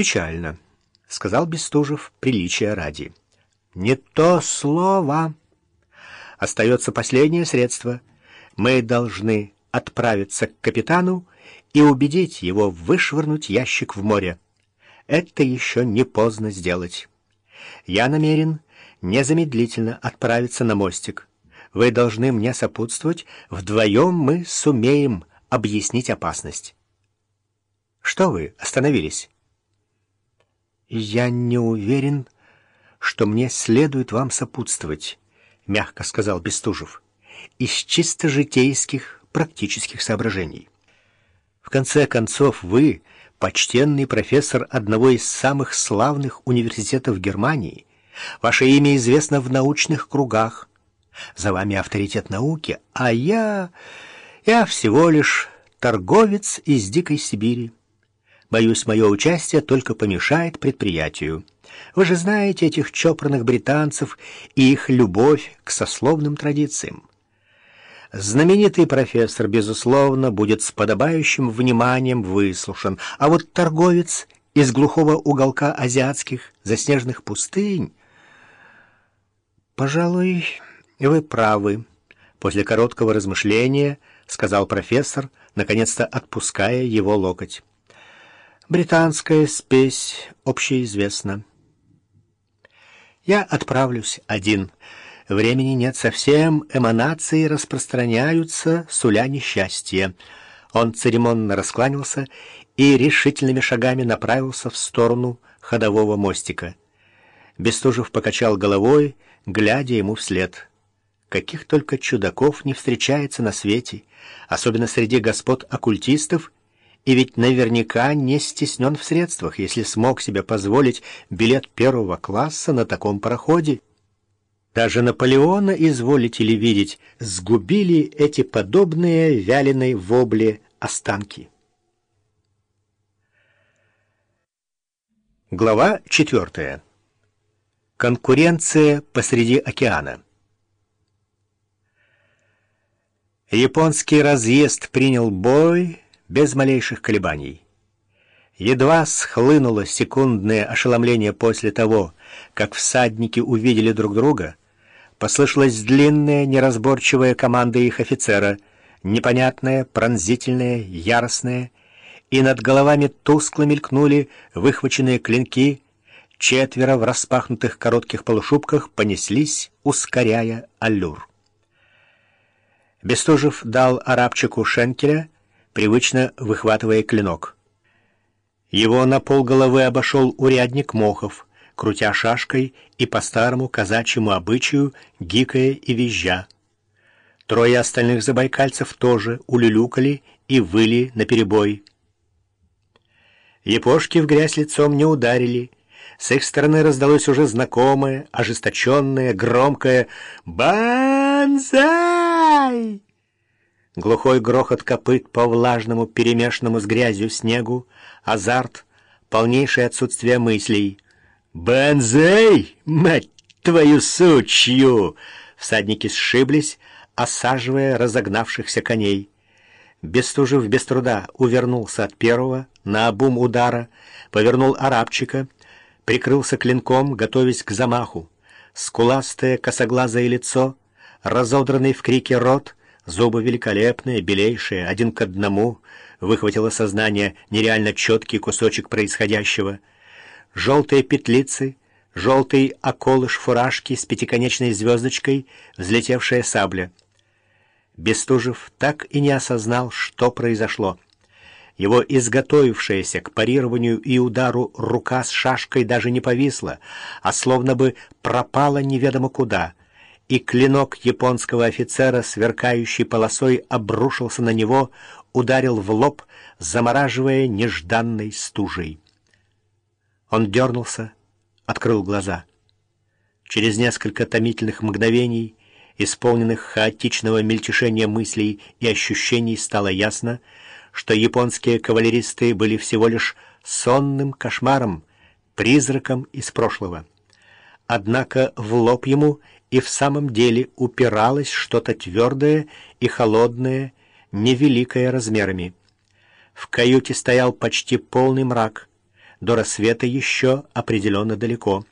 «Печально», — сказал Бестужев, приличия ради. «Не то слово. Остается последнее средство. Мы должны отправиться к капитану и убедить его вышвырнуть ящик в море. Это еще не поздно сделать. Я намерен незамедлительно отправиться на мостик. Вы должны мне сопутствовать. Вдвоем мы сумеем объяснить опасность. Что вы остановились? Я не уверен, что мне следует вам сопутствовать, мягко сказал Бестужев, из чисто житейских, практических соображений. В конце концов, вы почтенный профессор одного из самых славных университетов Германии. Ваше имя известно в научных кругах. За вами авторитет науки, а я... я всего лишь торговец из Дикой Сибири. Боюсь, мое участие только помешает предприятию. Вы же знаете этих чопорных британцев и их любовь к сословным традициям. Знаменитый профессор, безусловно, будет с подобающим вниманием выслушан, а вот торговец из глухого уголка азиатских заснеженных пустынь... Пожалуй, вы правы. После короткого размышления сказал профессор, наконец-то отпуская его локоть. Британская спесь общеизвестна. Я отправлюсь один. Времени нет совсем, эманации распространяются, суля несчастье. Он церемонно раскланялся и решительными шагами направился в сторону ходового мостика. Бестужев покачал головой, глядя ему вслед. Каких только чудаков не встречается на свете, особенно среди господ-оккультистов, и ведь наверняка не стеснен в средствах, если смог себе позволить билет первого класса на таком пароходе. Даже Наполеона, изволите ли видеть, сгубили эти подобные вяленой вобле останки. Глава четвертая. Конкуренция посреди океана. Японский разъезд принял бой без малейших колебаний. Едва схлынуло секундное ошеломление после того, как всадники увидели друг друга, Послышалась длинная, неразборчивая команда их офицера, непонятная, пронзительная, яростная, и над головами тускло мелькнули выхваченные клинки, четверо в распахнутых коротких полушубках понеслись, ускоряя аллюр. Бестужев дал арабчику шенкеля, привычно выхватывая клинок. Его на полголовы обошел урядник Мохов — крутя шашкой и по старому казачьему обычаю гикая и визжа. Трое остальных забайкальцев тоже улюлюкали и выли наперебой. Япошки в грязь лицом не ударили. С их стороны раздалось уже знакомое, ожесточенное, громкое «Банзай!». Глухой грохот копыт по влажному, перемешанному с грязью снегу, азарт, полнейшее отсутствие мыслей — «Бензей, мать твою сучью!» Всадники сшиблись, осаживая разогнавшихся коней. Бестужев без труда увернулся от первого, на обум удара, повернул арабчика, прикрылся клинком, готовясь к замаху. Скуластое косоглазое лицо, разодранный в крике рот, зубы великолепные, белейшие, один к одному, выхватило сознание нереально четкий кусочек происходящего — желтые петлицы, желтый околыш фуражки с пятиконечной звездочкой, взлетевшая сабля. Бестужев так и не осознал, что произошло. Его изготовившаяся к парированию и удару рука с шашкой даже не повисла, а словно бы пропала неведомо куда, и клинок японского офицера, сверкающий полосой, обрушился на него, ударил в лоб, замораживая нежданной стужей. Он дернулся, открыл глаза. Через несколько томительных мгновений, исполненных хаотичного мельтешения мыслей и ощущений, стало ясно, что японские кавалеристы были всего лишь сонным кошмаром, призраком из прошлого. Однако в лоб ему и в самом деле упиралось что-то твердое и холодное, невеликое размерами. В каюте стоял почти полный мрак — До рассвета еще определенно далеко.